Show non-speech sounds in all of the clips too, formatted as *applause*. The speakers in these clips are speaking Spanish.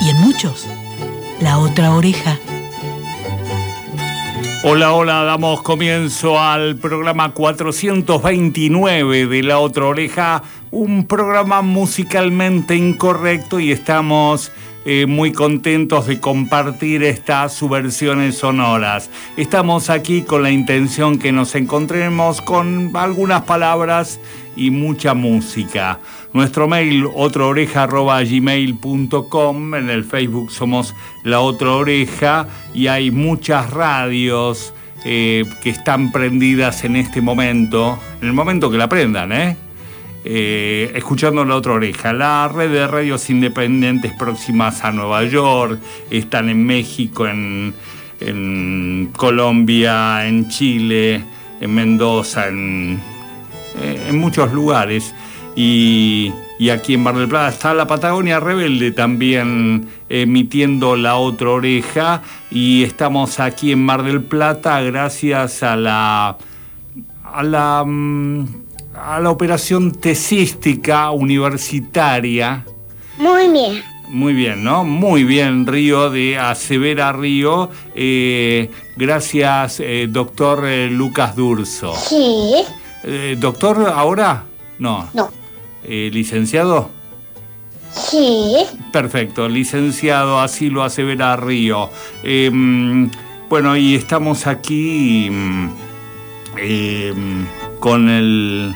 y en muchos la otra oreja. Hola, hola, damos comienzo al programa 429 de La Otra Oreja, un programa musicalmente incorrecto y estamos eh, muy contentos de compartir estas subversiones sonoras. Estamos aquí con la intención que nos encontremos con algunas palabras y mucha música. Nuestro mail, otraoreja.gmail.com. En el Facebook somos La Otra Oreja y hay muchas radios eh, que están prendidas en este momento, en el momento que la prendan, ¿eh? ¿eh? escuchando La Otra Oreja. La red de radios independientes próximas a Nueva York, están en México, en, en Colombia, en Chile, en Mendoza, en, eh, en muchos lugares y, aquí en Mar del Plata está la Patagonia Rebelde también emitiendo la otra oreja y estamos aquí en Mar del Plata gracias a la a la mm, a la operación tesística universitaria. Muy bien. Muy bien, ¿no? Muy bien, Río, de Acevera Río. Eh, gracias, eh, doctor Lucas Durso. Sí. ¿Doctor ahora? No. No. Eh, ¿Licenciado? Sí. Perfecto, licenciado, así lo asevera Río. Em, bueno, y estamos aquí em, con el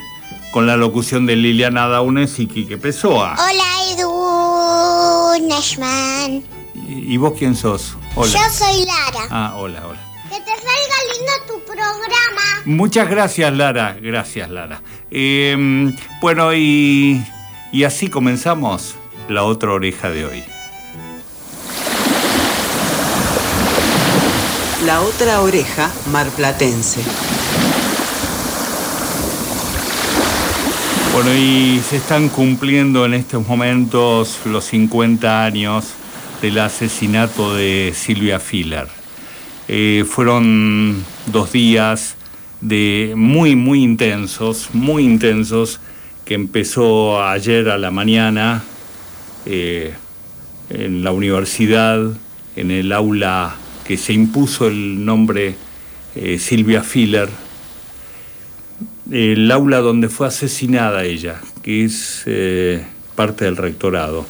con la locución de Liliana Daunes y Quique Pessoa. Hola, Edu Nashman. ¿Y, vos quién sos? Hola. Yo soy Lara. Ah, hola, hola. Que te salga lindo tu programa. Muchas gracias, Lara. Gracias, Lara. Em, bueno, y, y así comenzamos la otra oreja de hoy. La otra oreja marplatense. Bueno, y se están cumpliendo en estos momentos los 50 años del asesinato de Silvia Filler. Eh, fueron dos días de muy, muy intensos, muy intensos, que empezó ayer a la mañana eh, en la universidad, en el aula que se impuso el nombre eh, Silvia Filler, el aula donde fue asesinada ella, que es parte del rectorado.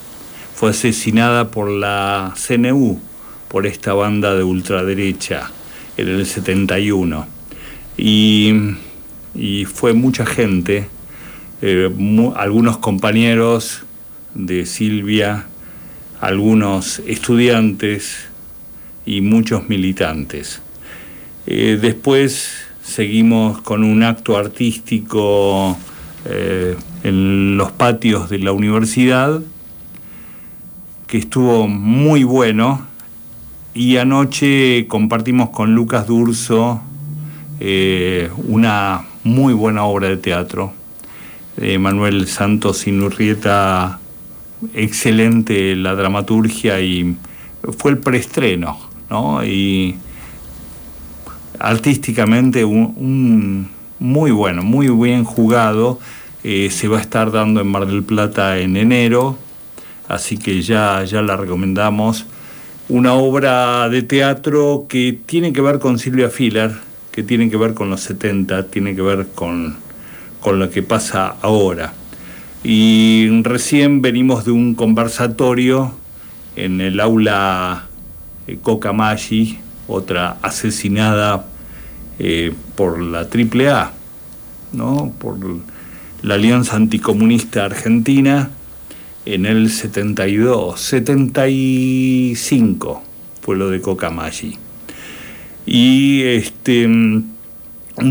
Fue asesinada por la CNU, por esta banda de ultraderecha en el 71. Y, fue mucha gente, eh, algunos compañeros de Silvia, algunos estudiantes y muchos militantes. Eh, después seguimos con un acto artístico eh, en los patios de la universidad que estuvo muy bueno y anoche compartimos con Lucas Durso eh, una muy buena obra de teatro. de Manuel Santos Inurrieta, excelente la dramaturgia y fue el preestreno, ¿no? Y artísticamente un, muy bueno, muy bien jugado. Eh, se va a estar dando en Mar del Plata en enero, así que ya, ya la recomendamos una obra de teatro que tiene que ver con Silvia Filler, que tiene que ver con los 70, tiene que ver con, lo que pasa ahora. Y recién venimos de un conversatorio en el aula eh, Coca Maggi, otra asesinada eh, por la AAA, ¿no? por la Alianza Anticomunista Argentina, en el 72, 75 fue lo de Cocamaggi. Y este, un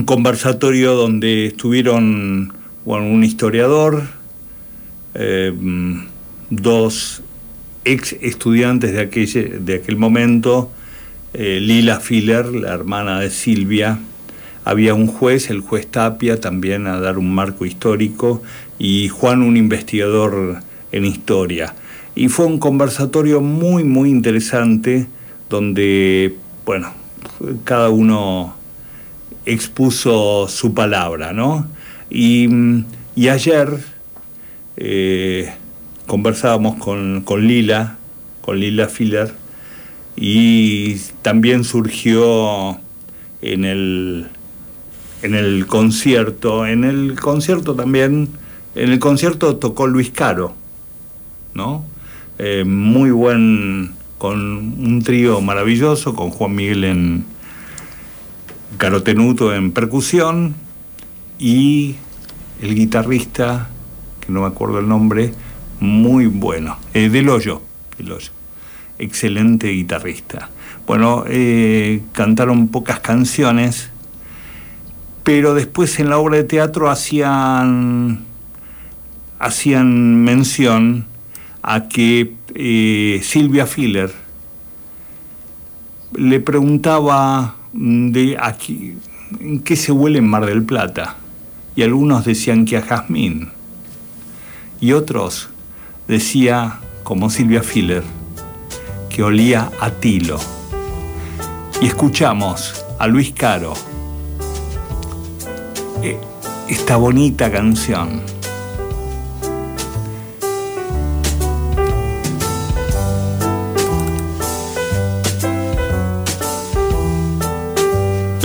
conversatorio donde estuvieron un historiador, eh, dos ex estudiantes de aquel, de aquel momento, eh, Lila Filler, la hermana de Silvia, había un juez, el juez Tapia, también a dar un marco histórico, y Juan, un investigador en historia. Y fue un conversatorio muy, muy interesante, donde, bueno, cada uno expuso su palabra, ¿no? Y, ayer eh, conversábamos con, con, Lila, con Lila Filler, y también surgió en el, en el concierto, en el concierto también, en el concierto tocó Luis Caro, ¿no? Eh, muy buen, con un trío maravilloso, con Juan Miguel en Carotenuto en percusión y el guitarrista, que no me acuerdo el nombre, muy bueno, eh, Del Hoyo, excelente guitarrista. Bueno, eh, cantaron pocas canciones, pero después en la obra de teatro hacían, hacían mención a que eh, Silvia Filler le preguntaba de aquí, ¿en qué se huele en Mar del Plata? Y algunos decían que a jazmín. Y otros decía, como Silvia Filler, que olía a tilo. Y escuchamos a Luis Caro eh, esta bonita canción.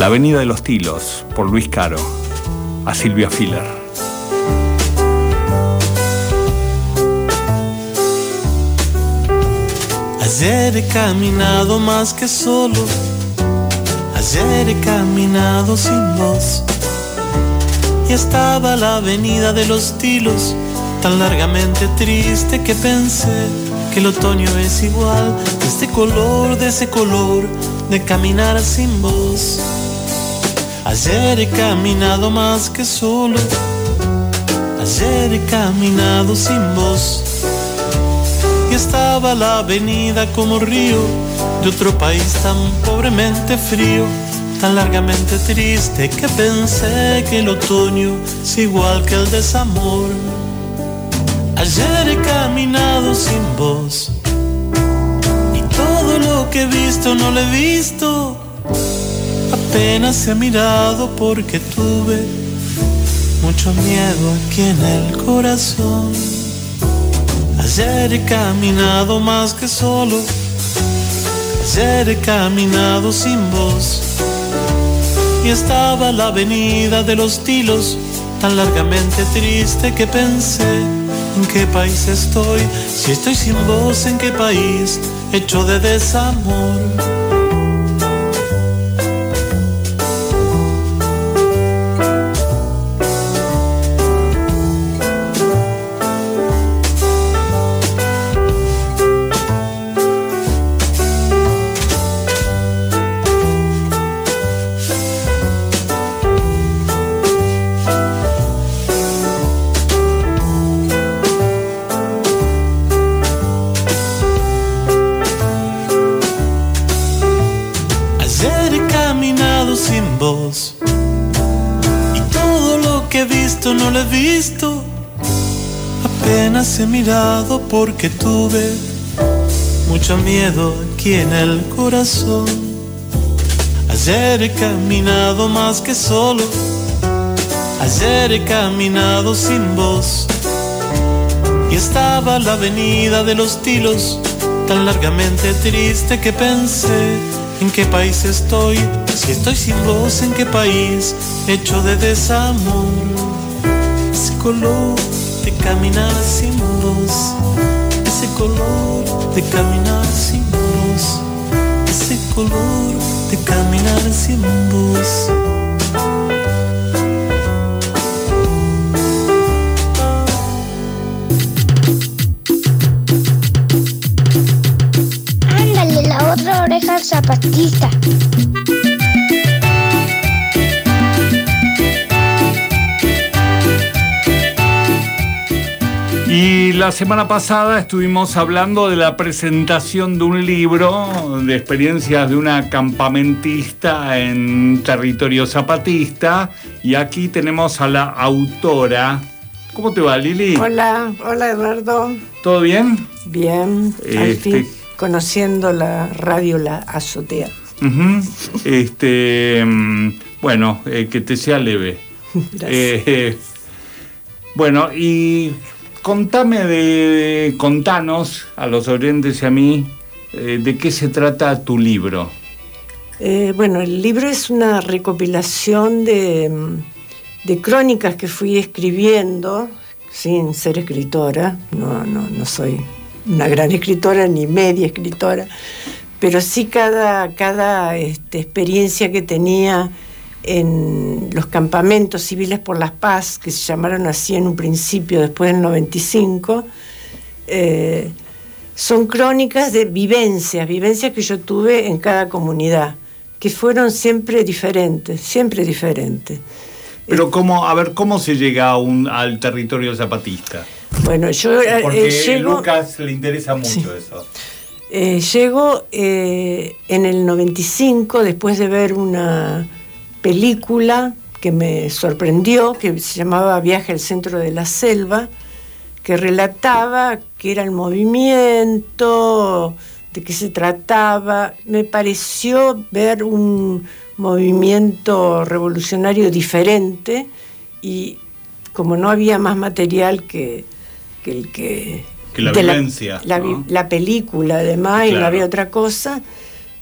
La Avenida de los Tilos, por Luis Caro, a Silvia Filler. Ayer he caminado más que solo, ayer he caminado sin voz. Y estaba la avenida de los tilos, tan largamente triste que pensé que el otoño es igual, de este color, de ese color, de caminar sin voz. Ayer he caminado más que solo. Ayer he caminado sin voz. Y estaba la avenida como río de otro país tan pobremente frío, tan largamente triste que pensé que el otoño es igual que el desamor. Ayer he caminado sin voz. Y todo lo que he visto no lo he visto apenas he mirado porque tuve mucho miedo aquí en el corazón. Ayer he caminado más que solo, ayer he caminado sin voz. Y estaba la avenida de los tilos tan largamente triste que pensé en qué país estoy, si estoy sin voz, en qué país hecho de desamor. Mirado porque tuve mucho miedo aquí en el corazón. Ayer he caminado más que solo, ayer he caminado sin voz. Y estaba la avenida de los tilos tan largamente triste que pensé en qué país estoy, si estoy sin voz, en qué país hecho de desamor. De caminar sin voz, ese color de caminar sin voz, ese color de caminar sin voz. Ándale, la otra oreja zapatista. La semana pasada estuvimos hablando de la presentación de un libro de experiencias de una campamentista en territorio zapatista y aquí tenemos a la autora. ¿Cómo te va, Lili? Hola, hola Eduardo. ¿Todo bien? Bien, al Este- fin conociendo la radio La Azotea. Este, mm, bueno, eh, que te sea leve. *laughs* Gracias. Eh, bueno, y contame de, contanos a los oyentes y a mí eh, de qué se trata tu libro. Eh, bueno, el libro es una recopilación de, de crónicas que fui escribiendo sin ser escritora. No, no, no soy una gran escritora ni media escritora, pero sí cada, cada este, experiencia que tenía en los campamentos civiles por la paz, que se llamaron así en un principio, después del 95, eh, son crónicas de vivencias, vivencias que yo tuve en cada comunidad, que fueron siempre diferentes, siempre diferentes. Pero cómo, a ver, ¿cómo se llega a un- al territorio zapatista? Bueno, yo eh, Porque eh, llego, Lucas le interesa mucho Sí. eso. eh, llego eh, en el 95, después de ver una película que me sorprendió, que se llamaba Viaje al centro de la selva, que relataba que era el movimiento, de qué se trataba. Me pareció ver un movimiento revolucionario diferente y como no había más material que, que el que... Que la de vivencia, La, ¿no? vi- la película además y no había otra cosa,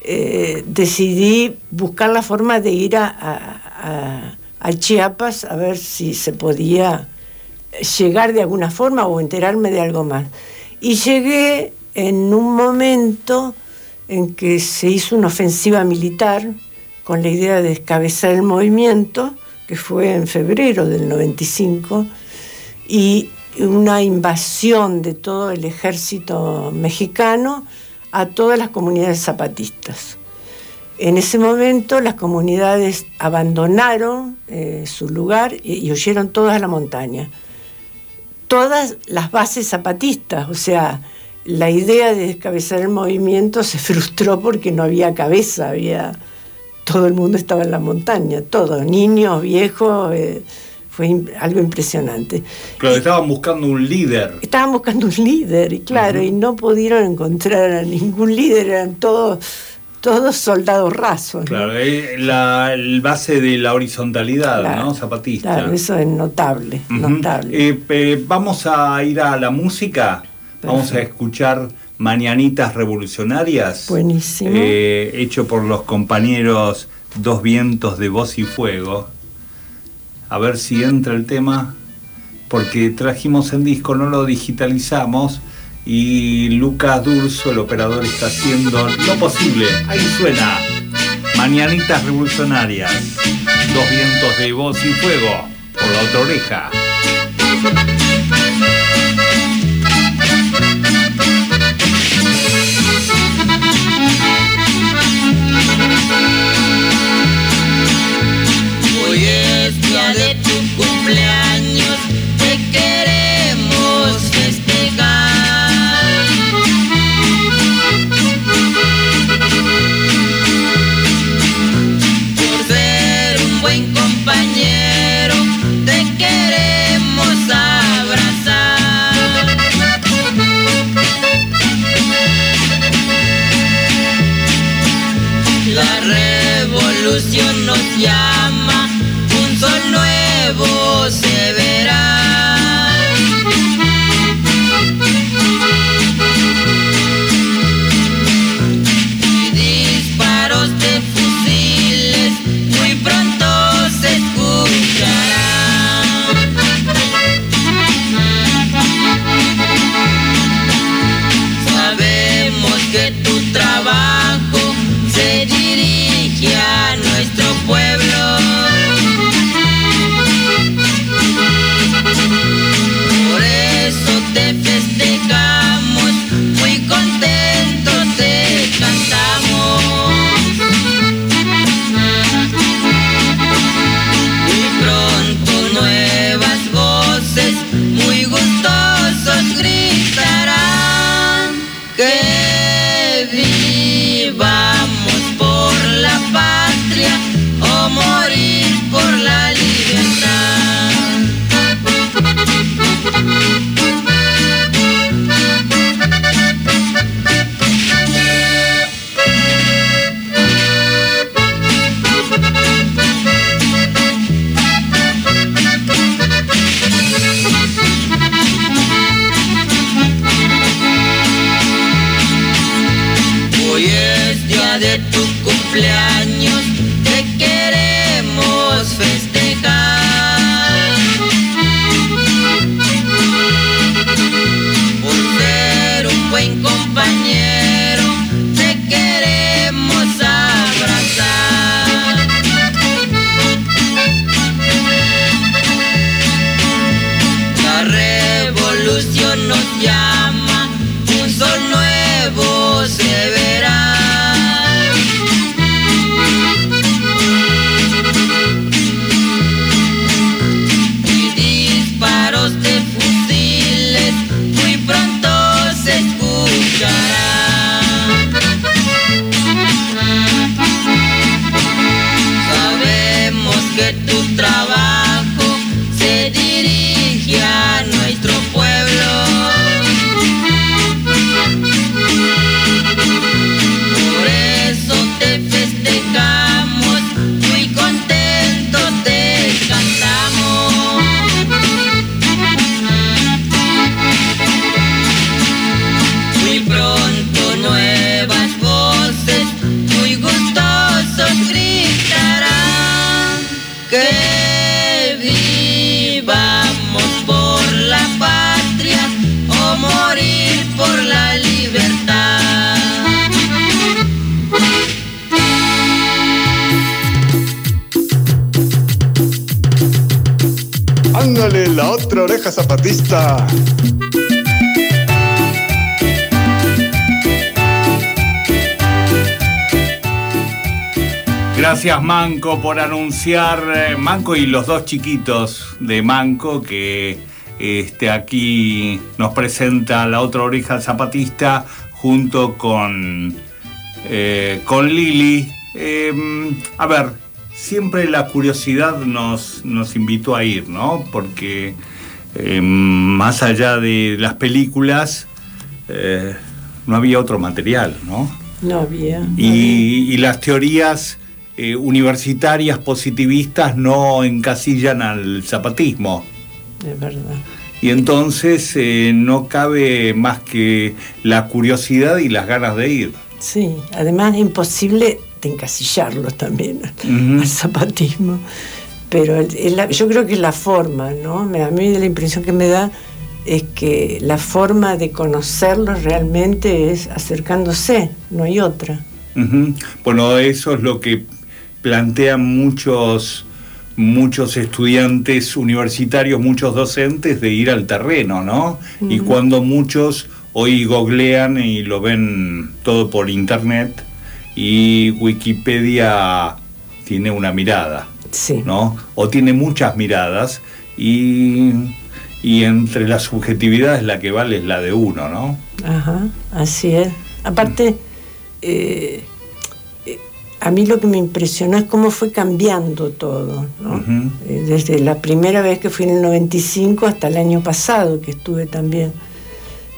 eh, decidí buscar la forma de ir a, a- Chiapas a ver si se podía llegar de alguna forma o enterarme de algo más. Y llegué en un momento en que se hizo una ofensiva militar con la idea de descabezar el movimiento, que fue en febrero del 95, y una invasión de todo el ejército mexicano a todas las comunidades zapatistas. En ese momento las comunidades abandonaron eh, su lugar y, huyeron todas a la montaña. Todas las bases zapatistas, o sea, la idea de descabezar el movimiento se *laughs* frustró porque no había cabeza, había todo el mundo estaba en la montaña, todo, niños, viejos, eh, fue algo impresionante. Pero estaban buscando un líder. Estaban buscando un líder, y claro, y no pudieron encontrar a ningún líder, eran todos, todos soldados rasos. Claro, eh, la el base de la horizontalidad, Claro, ¿no? Zapatista. Claro, eso es notable, notable. Eh, eh, vamos a ir a la música. Vamos a escuchar Mañanitas Revolucionarias. Buenísimo. eh, hecho por los compañeros Dos Vientos de Voz y Fuego. A ver si entra el tema. Porque trajimos en disco, no lo digitalizamos. Y Lucas Durso, el operador, está haciendo lo posible. Ahí suena. Mañanitas Revolucionarias. Dos vientos de voz y fuego. Por la otra oreja. llama, un sol nuevo La otra oreja zapatista. Gracias Manco por anunciar, eh, Manco y los dos chiquitos de Manco que este, aquí nos presenta la otra oreja zapatista junto con, eh, con Lili. Em, a ver, siempre la curiosidad nos, nos invitó a ir, ¿no? Porque em, más allá de las películas, eh, no había otro material, ¿no? No había. no Y, y las teorías eh, universitarias positivistas no encasillan al zapatismo. Es verdad. Y entonces eh, no cabe más que la curiosidad y las ganas de ir. Sí, además es imposible de encasillarlos también *laughs* al zapatismo. Pero el- yo creo que es la forma, ¿no? A mí la impresión que me da es que la forma de conocerlos realmente es acercándose, no hay otra. Bueno, eso es lo que plantean muchos muchos estudiantes universitarios, muchos docentes de ir al terreno, ¿no? Y cuando muchos hoy googlean y lo ven todo por internet y Wikipedia tiene una mirada, Sí. ¿no? O tiene muchas miradas y, y entre las subjetividades la que vale es la de uno, ¿no? Ajá, así es. Aparte, eh, eh, a mí lo que me impresionó es cómo fue cambiando todo, ¿no? Eh, Desde la primera vez que fui en el 95 hasta el año pasado que estuve también.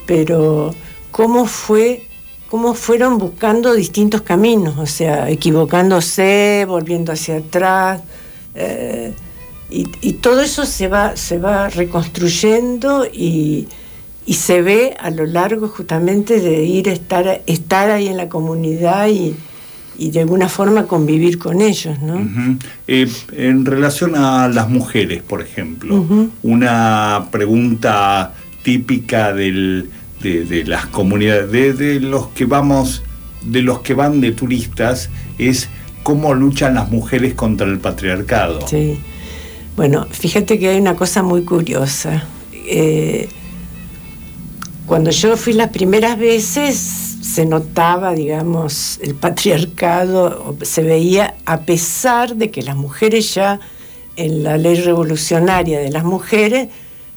Pero cómo fue, cómo fueron buscando distintos caminos, o sea, equivocándose, volviendo hacia atrás. eh, y, y todo eso se va, se va reconstruyendo y, y se ve a lo largo justamente de ir a estar, estar ahí en la comunidad y, y de alguna forma convivir con ellos, ¿no? Eh, en relación a las mujeres, por ejemplo, una pregunta típica del- de, las comunidades, de, los que vamos, de los que van de turistas, es cómo luchan las mujeres contra el patriarcado. Sí. Bueno, fíjate que hay una cosa muy curiosa. Eh, cuando yo fui las primeras veces se notaba, digamos, el patriarcado, se veía a pesar de que las mujeres ya en la ley revolucionaria de las mujeres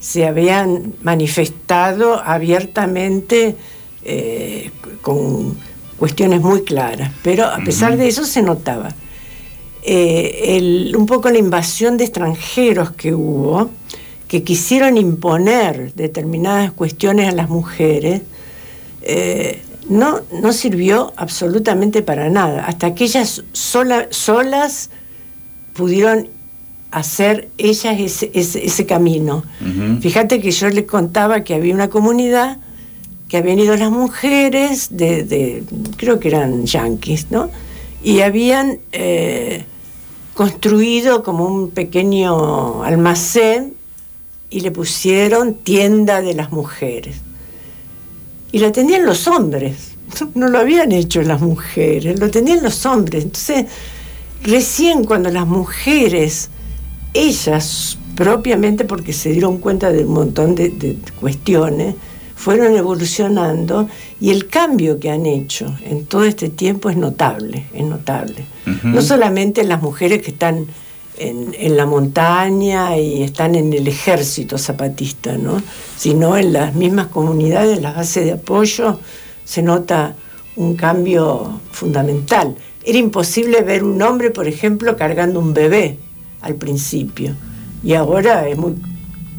se habían manifestado abiertamente eh, con cuestiones muy claras, pero a pesar de eso se notaba. Eh, el- un poco la invasión de extranjeros que hubo, que quisieron imponer determinadas cuestiones a las mujeres, eh, no, no sirvió absolutamente para nada, hasta que ellas sola- solas pudieron hacer ellas ese, ese- ese camino. Fíjate que yo les contaba que había una comunidad que habían ido las mujeres de, de- creo que eran yanquis, ¿no? Y habían eh, construido como un pequeño almacén y le pusieron tienda de las mujeres. Y lo tenían los hombres, *laughs* no lo habían hecho las mujeres, lo tenían los hombres. Entonces, recién cuando las mujeres, ellas propiamente porque se dieron cuenta de un montón de, de cuestiones, fueron evolucionando y el cambio que han hecho en todo este tiempo es notable, es notable. No solamente las mujeres que están en, en la montaña y están en el ejército zapatista, ¿no? sino en las mismas comunidades, en las bases de apoyo, se nota un cambio fundamental. Era imposible ver un hombre, por ejemplo, cargando un bebé al principio. Y ahora es muy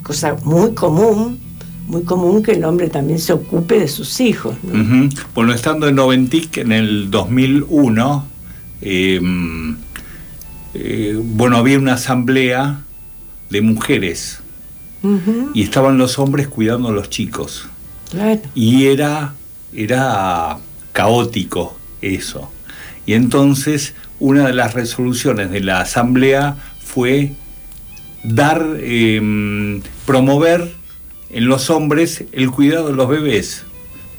cosa muy común, muy común que el hombre también se ocupe de sus hijos. Bueno, estando en Noventic en el 2001, eh, eh, bueno, había una asamblea de mujeres y estaban los hombres cuidando a los chicos. claro. Y era, era caótico eso. Y entonces una de las resoluciones de la asamblea fue dar, eh, promover en los hombres el cuidado de los bebés,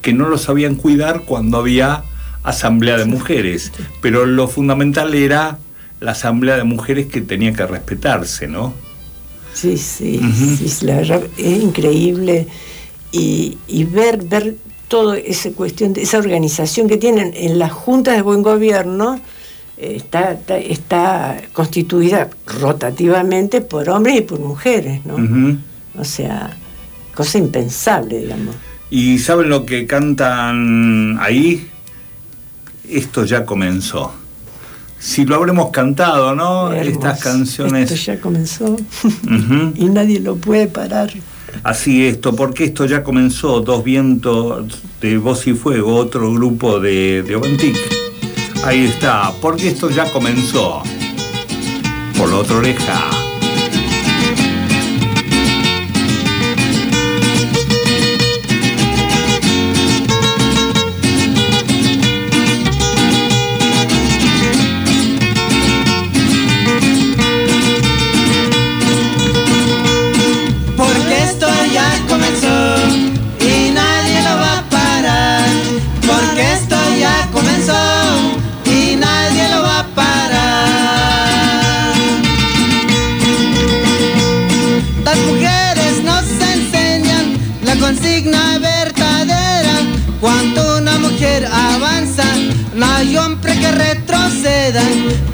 que no los sabían cuidar cuando había asamblea de mujeres. Pero lo fundamental era la asamblea de mujeres que tenía que respetarse, ¿no? Sí, sí, Ujú. sí, la verdad es increíble y, y ver, ver toda esa cuestión, de esa organización que tienen en las juntas de buen gobierno, está, está, está constituida rotativamente por hombres y por mujeres, ¿no? O sea, cosa impensable, digamos. ¿Y saben lo que cantan ahí? Esto ya comenzó. Si lo habremos cantado, ¿no? Estas canciones. Esto ya comenzó *laughs* y nadie lo puede parar. Así esto, porque esto ya comenzó, Dos Vientos de Voz y Fuego, otro grupo de, de Oventic. Ahí está, porque esto ya comenzó. Por la otra oreja.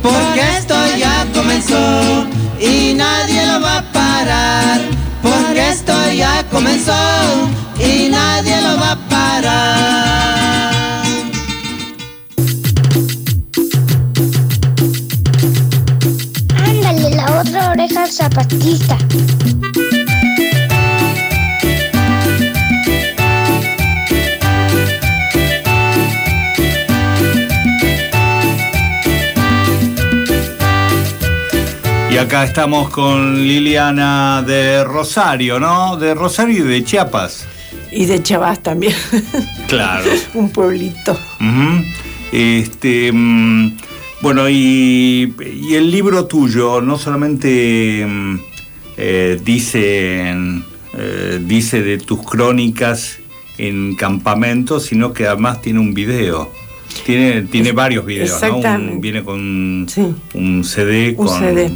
Porque esto ya comenzó y nadie lo va a parar. Porque esto ya comenzó y nadie lo va a parar. Ándale, la otra oreja al zapatista. Y acá estamos con Liliana de Rosario, ¿no? De Rosario y de Chiapas. Y de Chavás también, *laughs* Claro. un pueblito. Este, mm, bueno, y, y el libro tuyo no solamente mm, eh, dice, eh, dice de tus crónicas en campamentos, sino que además tiene un video. Tiene, tiene varios videos, ¿no? Un- viene con Sí. un CD Un con, CD.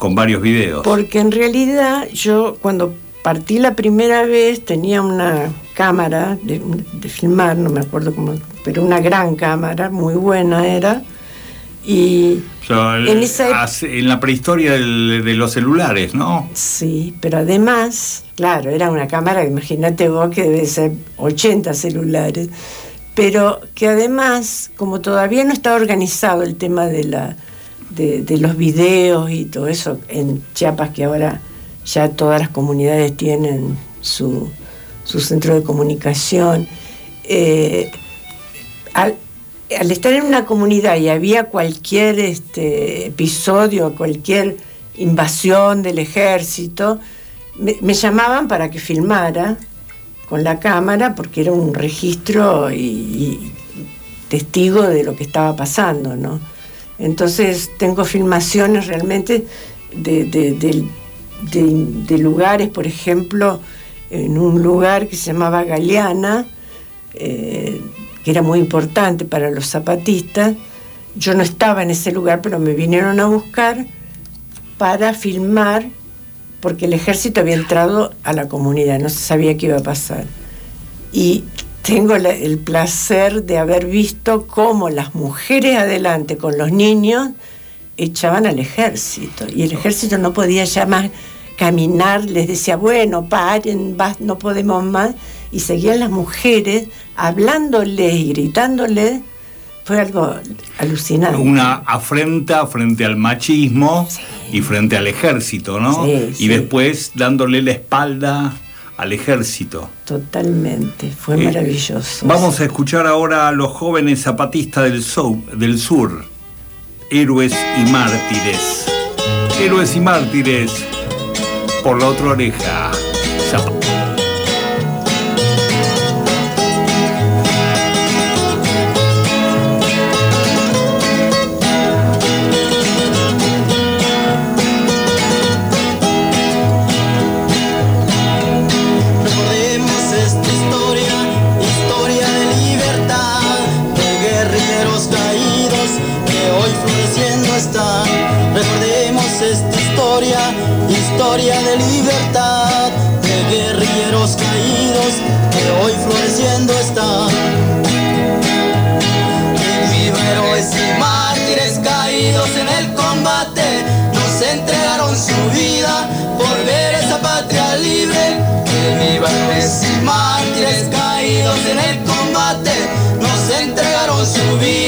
Con varios videos. Porque en realidad yo cuando partí la primera vez tenía una cámara de, de filmar, no me acuerdo cómo, pero una gran cámara, muy buena era. Y O sea, el- en esa la prehistoria del- de los celulares, ¿no? sí, pero además, claro, era una cámara, imagínate vos que debe ser 80 celulares, pero que además, como todavía no estaba organizado el tema de la de, los videos y todo eso en Chiapas que ahora ya todas las comunidades tienen su, su centro de comunicación. eh, al, estar en una comunidad y había cualquier este, episodio, cualquier invasión del ejército, me, me llamaban para que filmara con la cámara porque era un registro y, y testigo de lo que estaba pasando, ¿no? Entonces tengo filmaciones realmente de, lugares, por ejemplo, en un lugar que se llamaba Galeana, eh, que era muy importante para los zapatistas. Yo no estaba en ese lugar, pero me vinieron a buscar para filmar, porque el ejército había entrado a la comunidad, no se sabía qué iba a pasar. Y tengo la- el placer de haber visto cómo las mujeres adelante con los niños echaban al ejército. Y el ejército no podía ya más caminar, les decía, bueno, paren, bas- no podemos más. Y seguían las mujeres hablándoles y gritándoles. Fue algo alucinante. Una afrenta frente al machismo y frente al ejército, ¿no? Sí, y sí. después dándole la espalda al ejército. Totalmente, fue Eh, maravilloso. Vamos a escuchar ahora a los jóvenes zapatistas del, del sur, héroes y mártires. Héroes y mártires, por la otra oreja. Zap-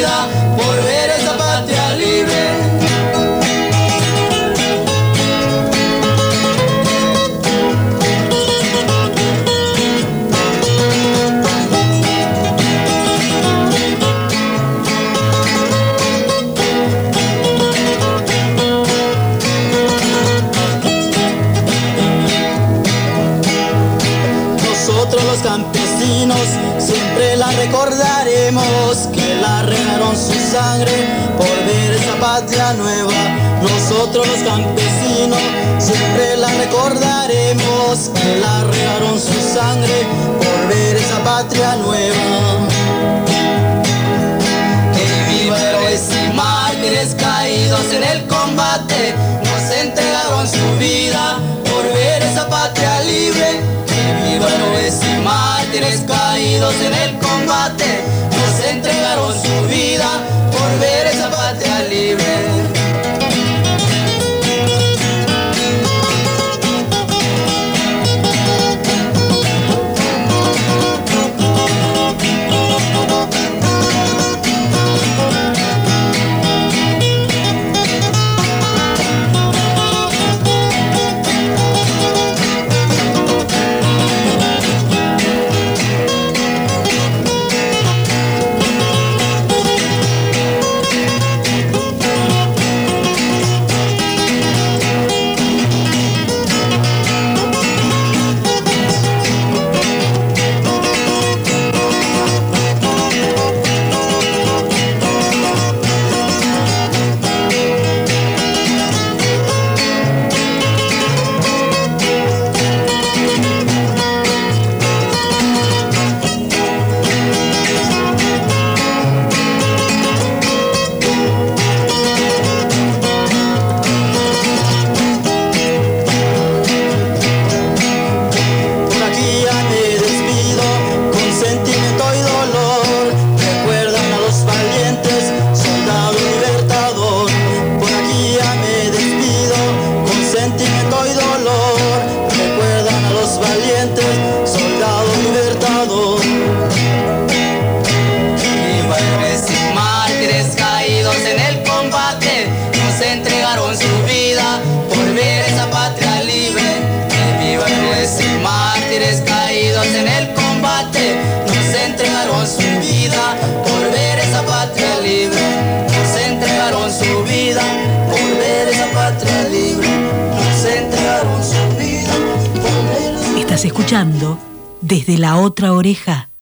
vida Amen.